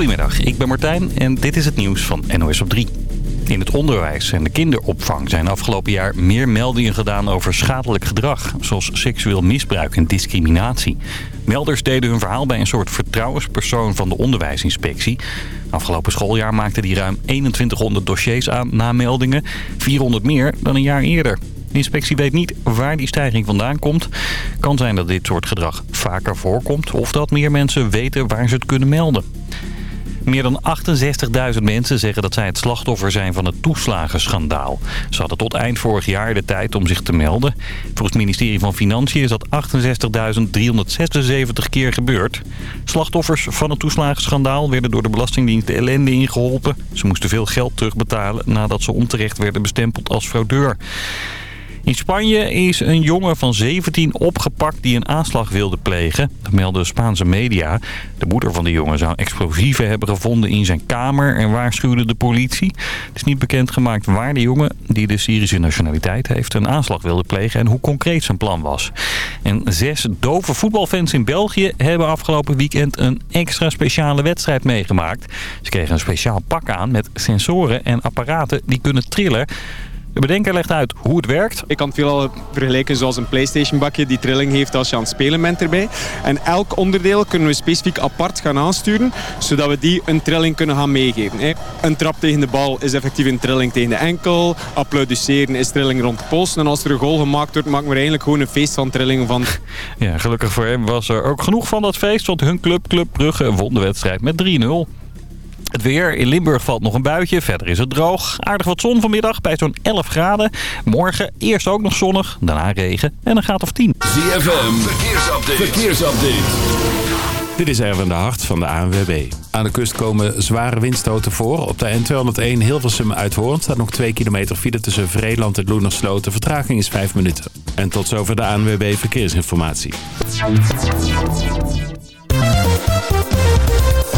Goedemiddag, ik ben Martijn en dit is het nieuws van NOS op 3. In het onderwijs en de kinderopvang zijn afgelopen jaar meer meldingen gedaan over schadelijk gedrag. Zoals seksueel misbruik en discriminatie. Melders deden hun verhaal bij een soort vertrouwenspersoon van de onderwijsinspectie. Afgelopen schooljaar maakten die ruim 2100 dossiers aan na meldingen. 400 meer dan een jaar eerder. De inspectie weet niet waar die stijging vandaan komt. Kan zijn dat dit soort gedrag vaker voorkomt... of dat meer mensen weten waar ze het kunnen melden. Meer dan 68.000 mensen zeggen dat zij het slachtoffer zijn van het toeslagenschandaal. Ze hadden tot eind vorig jaar de tijd om zich te melden. Volgens het ministerie van Financiën is dat 68.376 keer gebeurd. Slachtoffers van het toeslagenschandaal werden door de Belastingdienst de ellende ingeholpen. Ze moesten veel geld terugbetalen nadat ze onterecht werden bestempeld als fraudeur. In Spanje is een jongen van 17 opgepakt die een aanslag wilde plegen. Dat melden Spaanse media. De moeder van de jongen zou explosieven hebben gevonden in zijn kamer en waarschuwde de politie. Het is niet bekendgemaakt waar de jongen, die de Syrische nationaliteit heeft, een aanslag wilde plegen en hoe concreet zijn plan was. En zes dove voetbalfans in België hebben afgelopen weekend een extra speciale wedstrijd meegemaakt. Ze kregen een speciaal pak aan met sensoren en apparaten die kunnen trillen. De bedenker legt uit hoe het werkt. Ik kan het veelal vergelijken zoals een Playstation bakje die trilling heeft als je aan het spelen bent erbij. En elk onderdeel kunnen we specifiek apart gaan aansturen, zodat we die een trilling kunnen gaan meegeven. Een trap tegen de bal is effectief een trilling tegen de enkel. Applaudisseren is trilling rond de post. En als er een goal gemaakt wordt, maken we er eigenlijk gewoon een feest van trillingen van. Ja, gelukkig voor hem was er ook genoeg van dat feest, want hun club, Club Brugge, won de wedstrijd met 3-0. Het weer. In Limburg valt nog een buitje. Verder is het droog. Aardig wat zon vanmiddag bij zo'n 11 graden. Morgen eerst ook nog zonnig. Daarna regen en een graad of 10. ZFM. Verkeersupdate. Verkeersupdate. Dit is Erwin de Hart van de ANWB. Aan de kust komen zware windstoten voor. Op de N201 Hilversum uit Hoorn staat nog 2 kilometer file tussen Vreeland en Loenersloot. De vertraging is 5 minuten. En tot zover de ANWB Verkeersinformatie.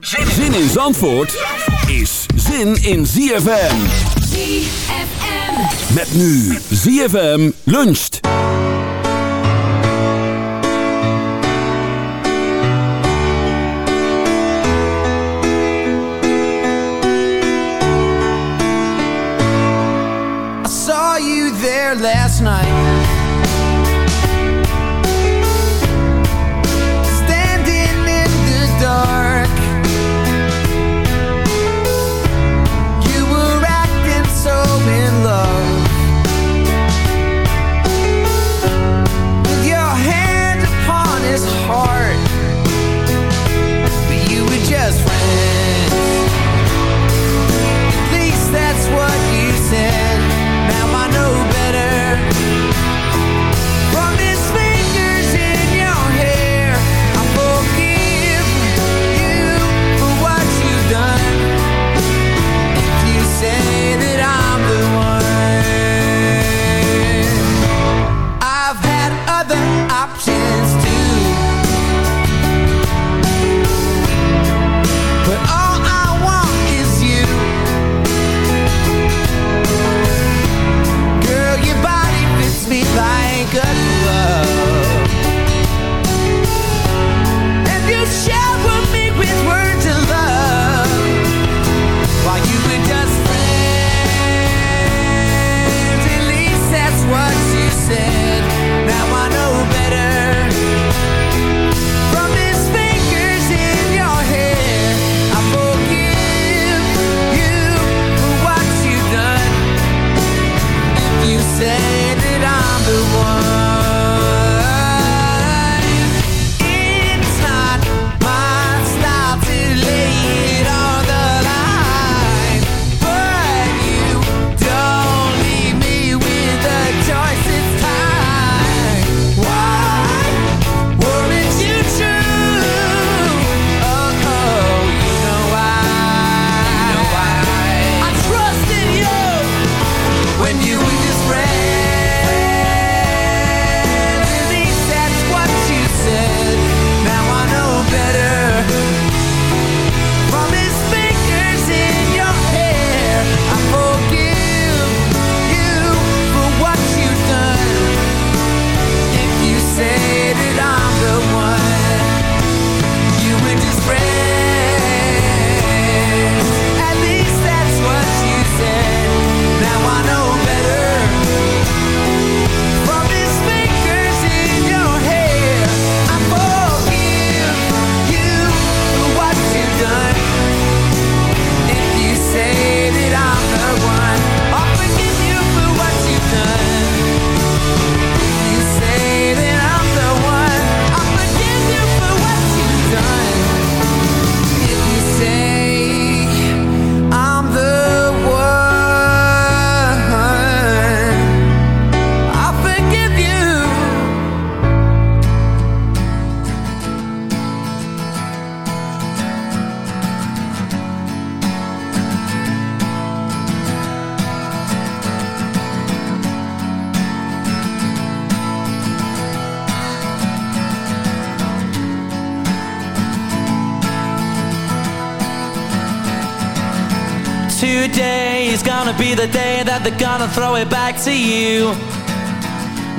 Zin in Zandvoort is zin in ZFM. ZFM. Met nu ZFM luncht. I saw you there last night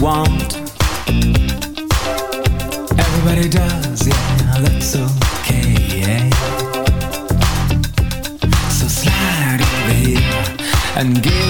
want. Everybody does, yeah, that's okay, yeah. So slide over here and give.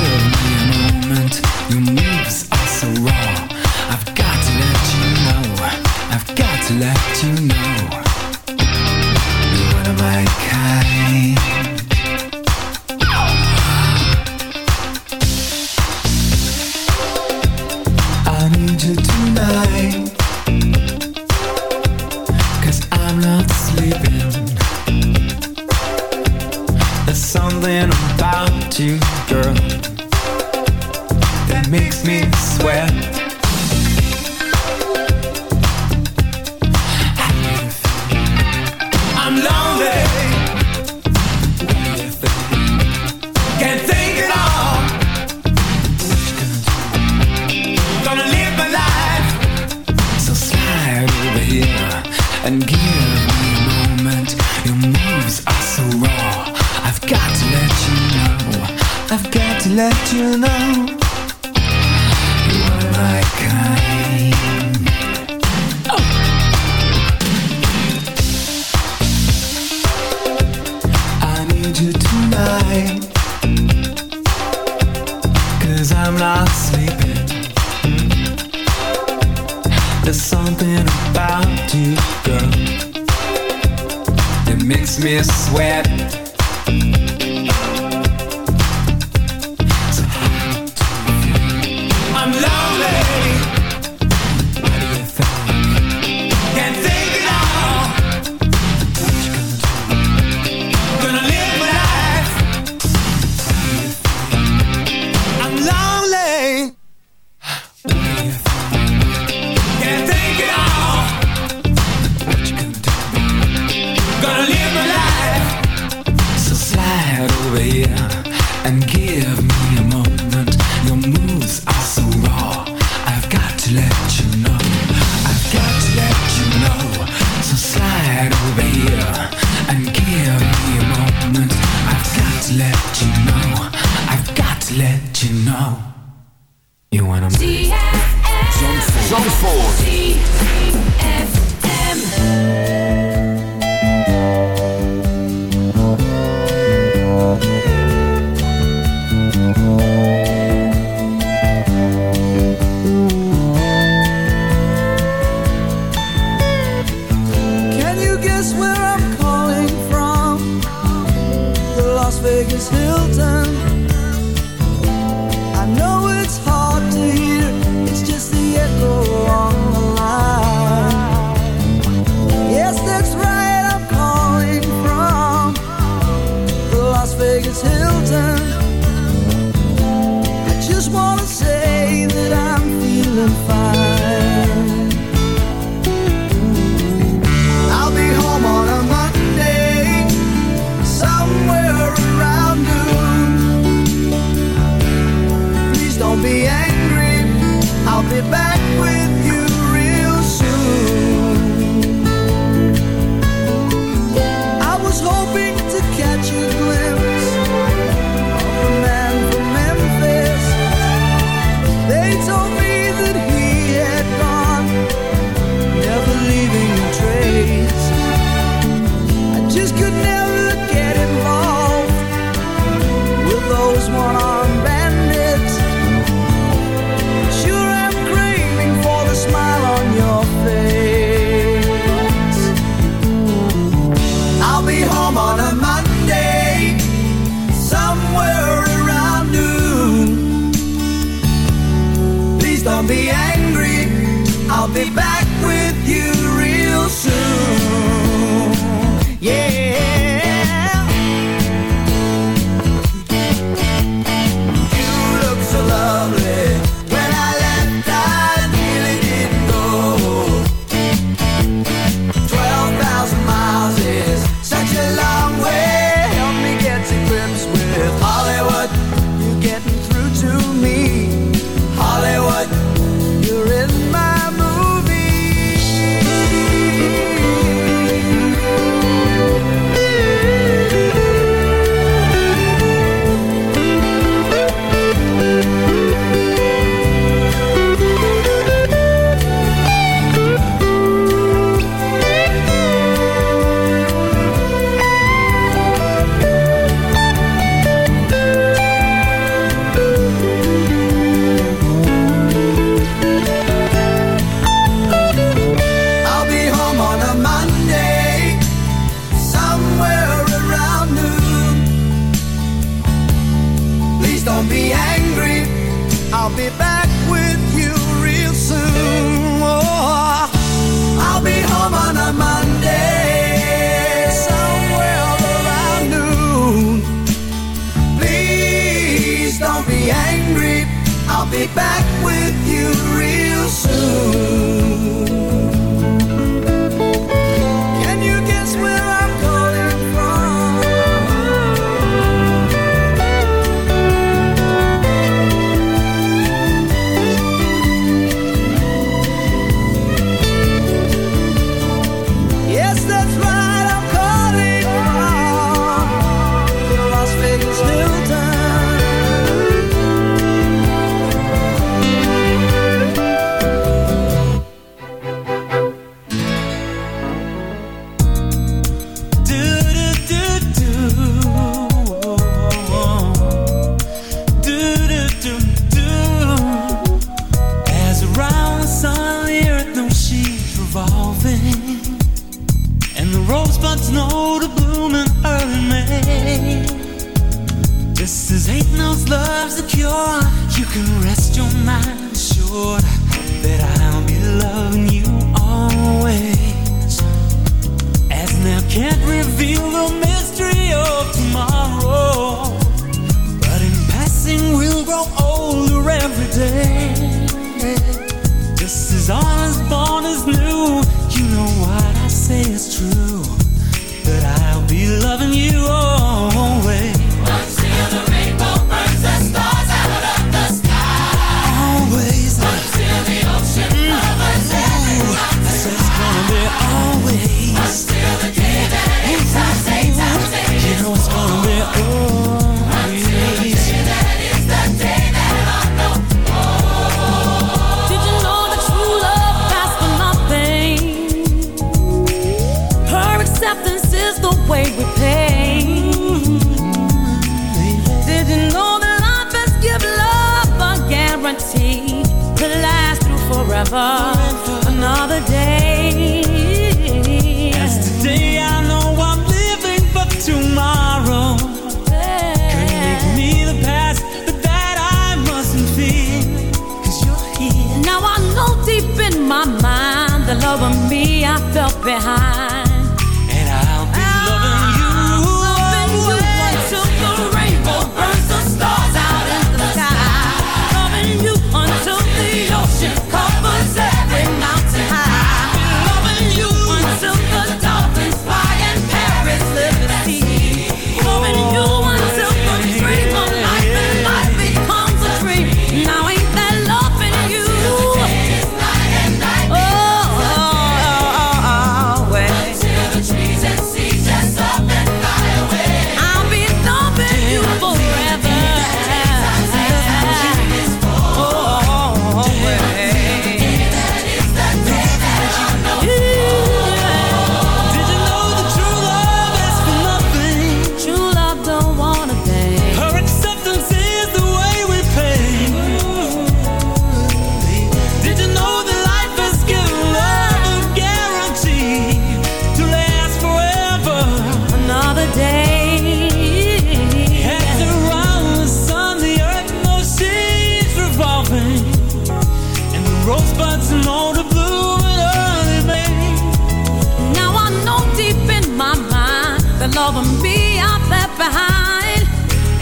loving me, I'm left behind.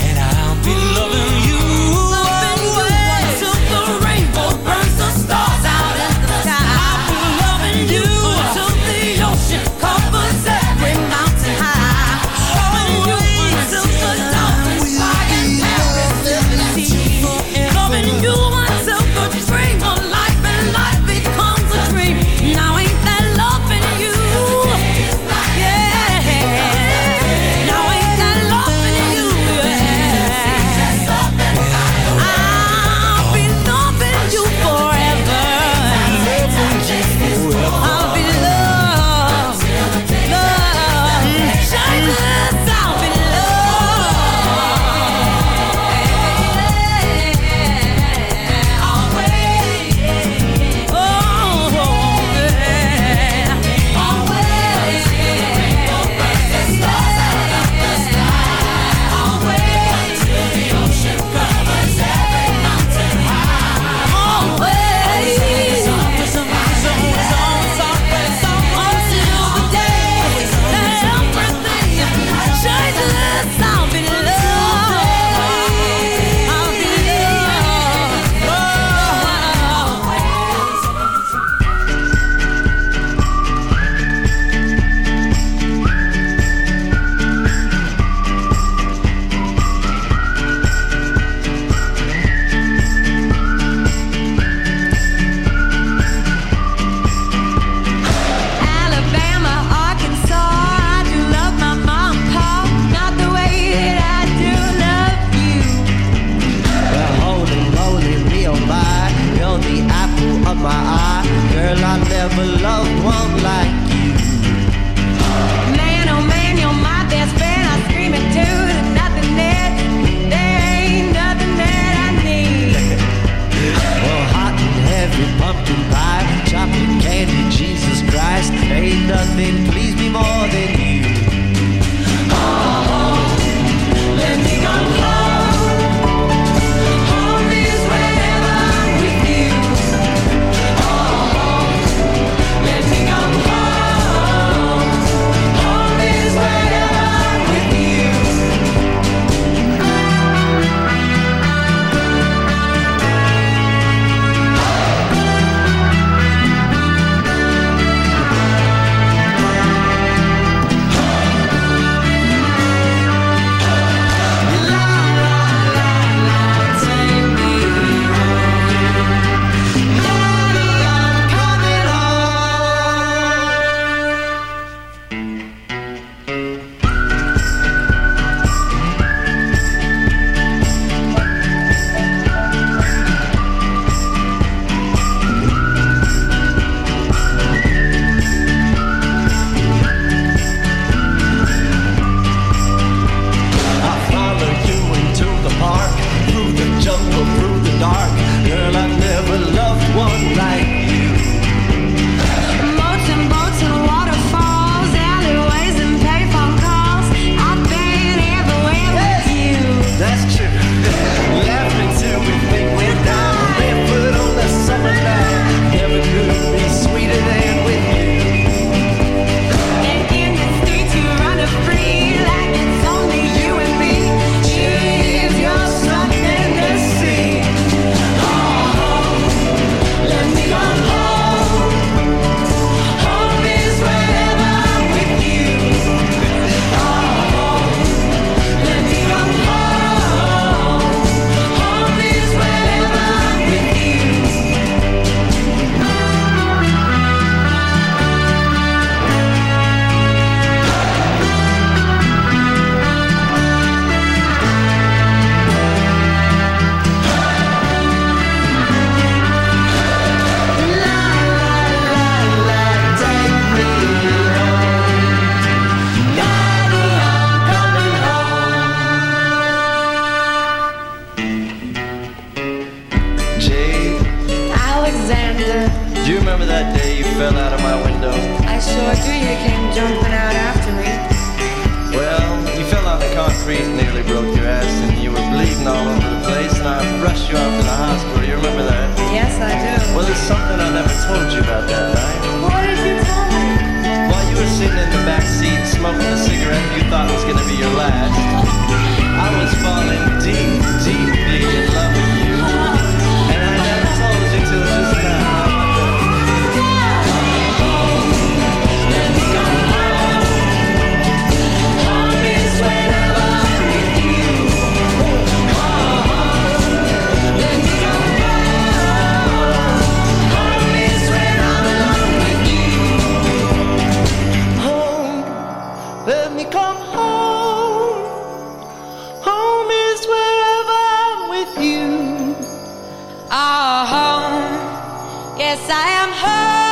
And I'll be loving you. I've loved. Yes, I am home.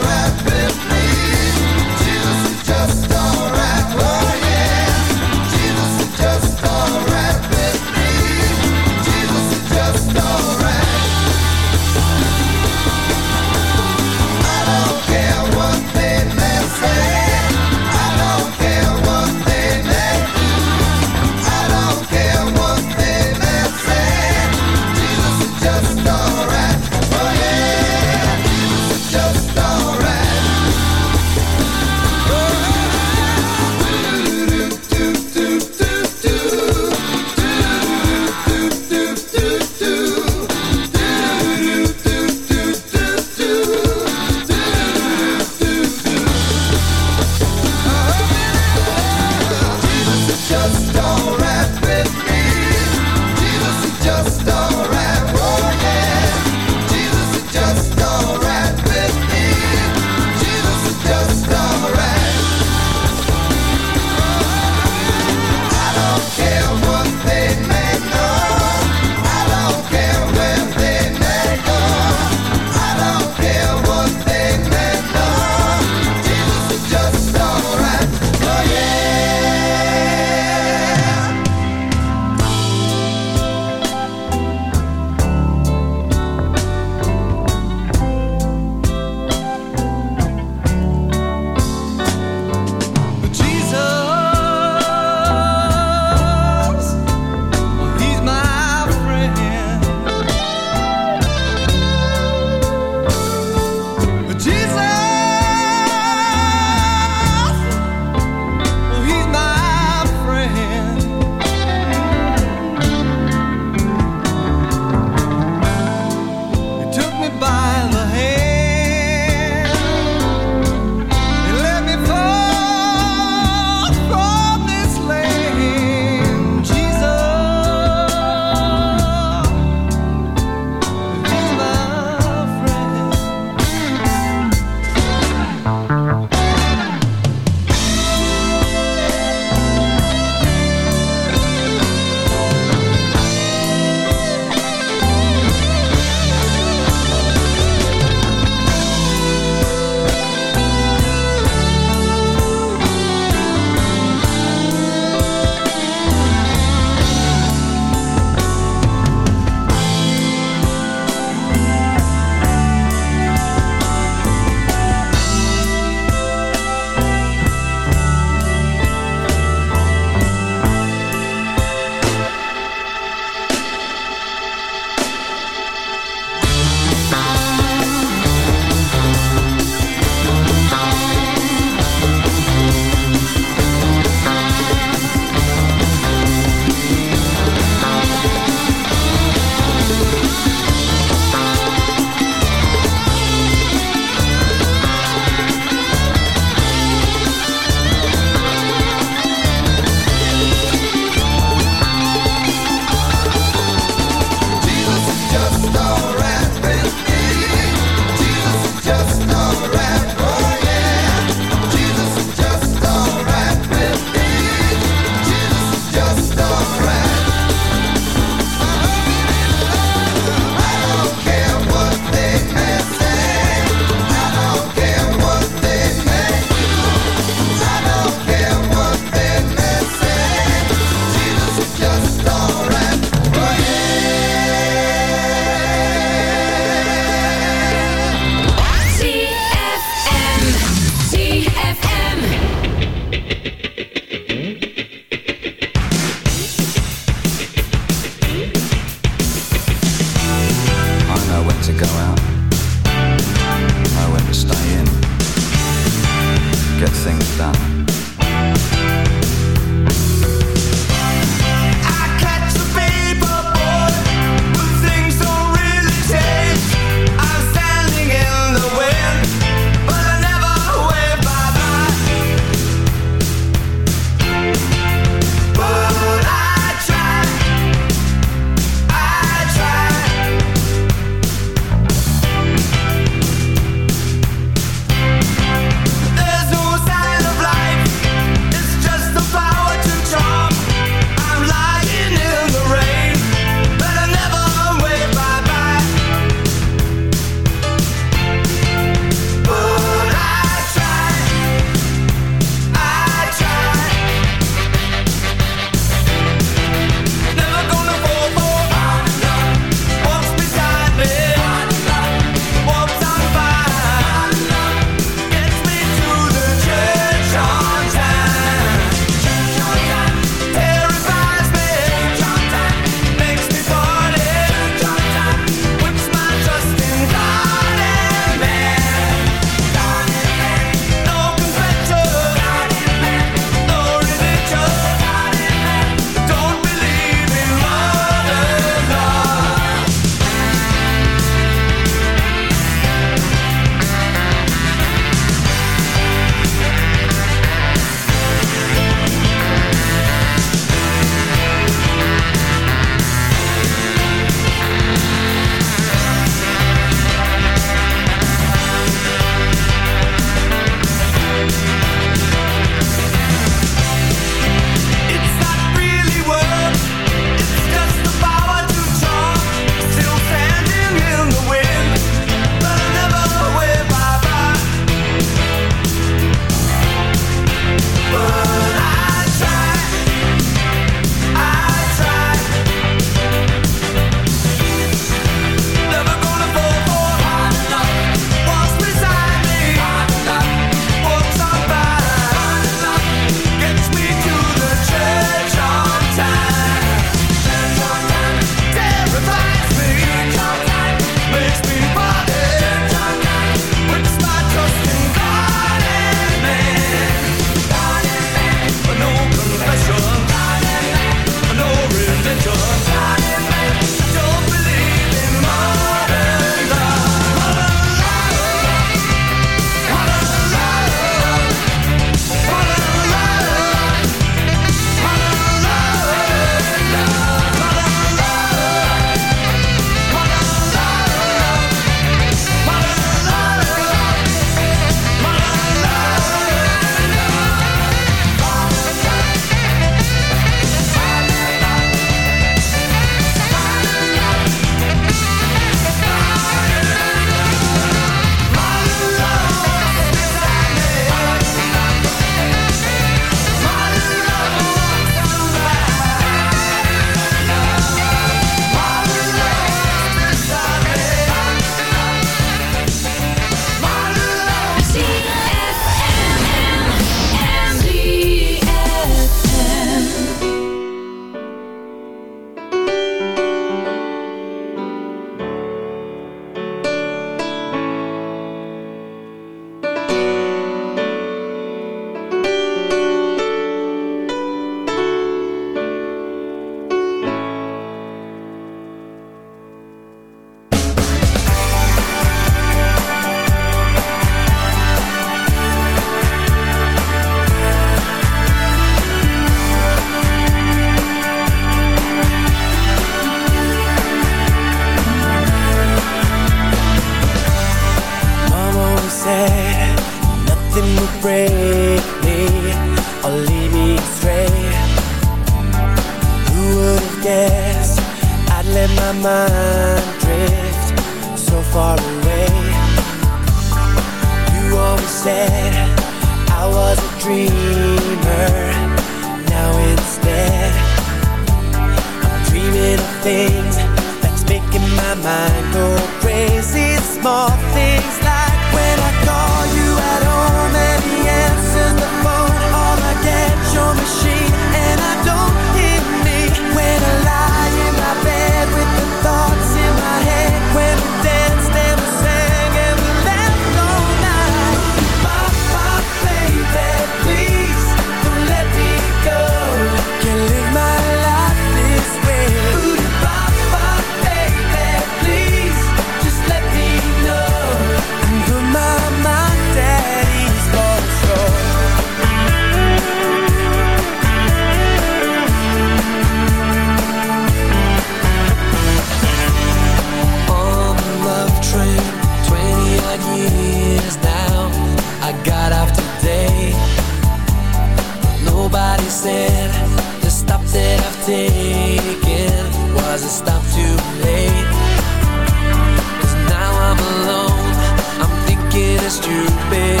stupid.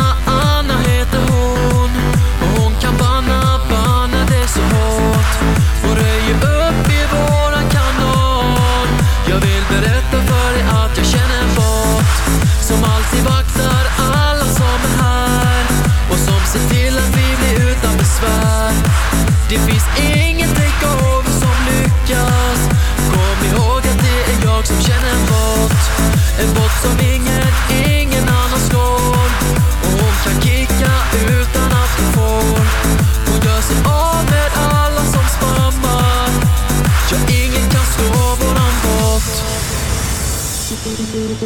Thank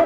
you.